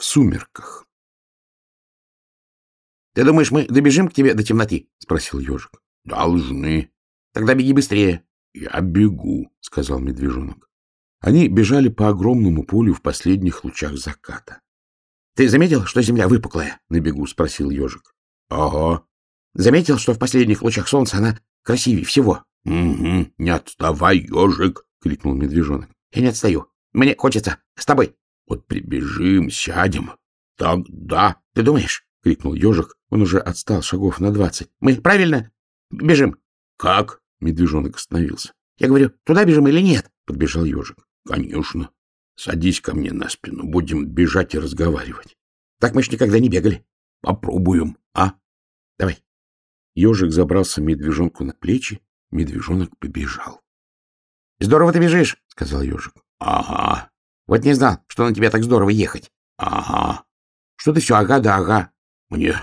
в сумерках. — Ты думаешь, мы добежим к тебе до темноты? — спросил ежик. — Должны. — Тогда беги быстрее. — Я бегу, — сказал медвежонок. Они бежали по огромному полю в последних лучах заката. — Ты заметил, что земля выпуклая? — на бегу спросил ежик. — Ага. — Заметил, что в последних лучах солнца она красивее всего? — Угу. Не отставай, ежик, — крикнул медвежонок. — Я не отстаю. Мне хочется с тобой. — Вот прибежим, сядем. Тогда... — Ты думаешь? — крикнул ежик. Он уже отстал шагов на двадцать. — Мы правильно бежим? — Как? — медвежонок остановился. — Я говорю, туда бежим или нет? — подбежал ежик. — Конечно. Садись ко мне на спину. Будем бежать и разговаривать. — Так мы ж никогда не бегали. — Попробуем, а? — Давай. Ежик забрался медвежонку на плечи. Медвежонок побежал. — Здорово ты бежишь, — сказал ежик. — Ага. — Вот не знал, что на тебя так здорово ехать. — Ага. — Что ты все ага да ага? — Мне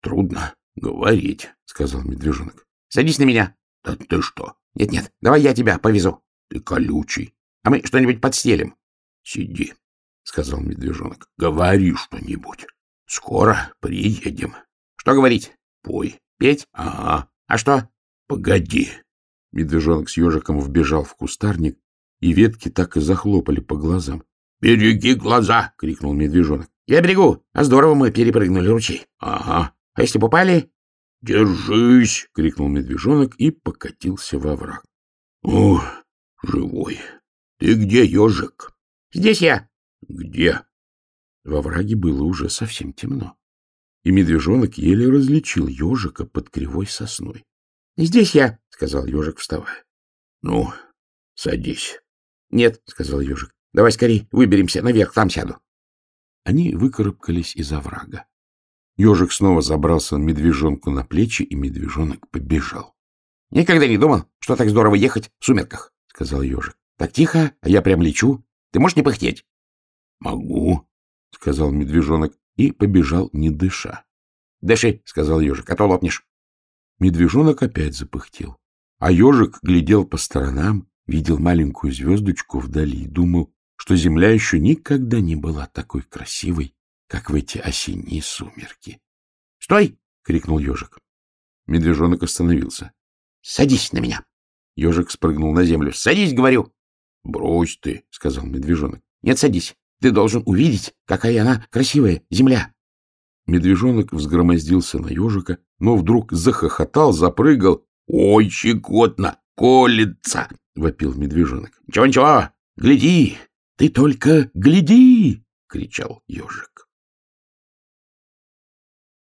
трудно говорить, — сказал медвежонок. — Садись на меня. — Да ты что? Нет, — Нет-нет, давай я тебя повезу. — Ты колючий. — А мы что-нибудь подстелим. — Сиди, — сказал медвежонок. — Говори что-нибудь. Скоро приедем. — Что говорить? — Пой. — Петь? — Ага. — А что? — Погоди. Медвежонок с ежиком вбежал в кустарник, и ветки так и захлопали по глазам. — Береги глаза! — крикнул медвежонок. — Я берегу. А здорово мы перепрыгнули ручей. — Ага. — А если попали? — Держись! — крикнул медвежонок и покатился во враг. — Ух, живой! Ты где, ежик? — Здесь я. — Где? Во враге было уже совсем темно, и медвежонок еле различил ежика под кривой сосной. — Здесь я, — сказал ежик, вставая. — Ну, садись. — Нет, — сказал ежик. — Давай скорей выберемся наверх, там сяду. Они выкарабкались из оврага. Ежик снова забрался медвежонку на плечи, и медвежонок побежал. — Никогда не думал, что так здорово ехать в сумерках, — сказал ежик. — Так тихо, а я прям лечу. Ты можешь не пыхтеть? — Могу, — сказал медвежонок и побежал, не дыша. — Дыши, — сказал ежик, — а то лопнешь. Медвежонок опять запыхтел. А ежик глядел по сторонам, видел маленькую звездочку вдали и думал, что земля еще никогда не была такой красивой, как в эти осенние сумерки. — Стой! — крикнул ежик. Медвежонок остановился. — Садись на меня. Ежик спрыгнул на землю. — Садись, говорю. — Брось ты, — сказал медвежонок. — Нет, садись. Ты должен увидеть, какая она красивая, земля. Медвежонок взгромоздился на ежика, но вдруг захохотал, запрыгал. — Ой, щекотно! Колется! — вопил медвежонок. — Ничего-ничего, гляди! Ты только гляди! — кричал ежик.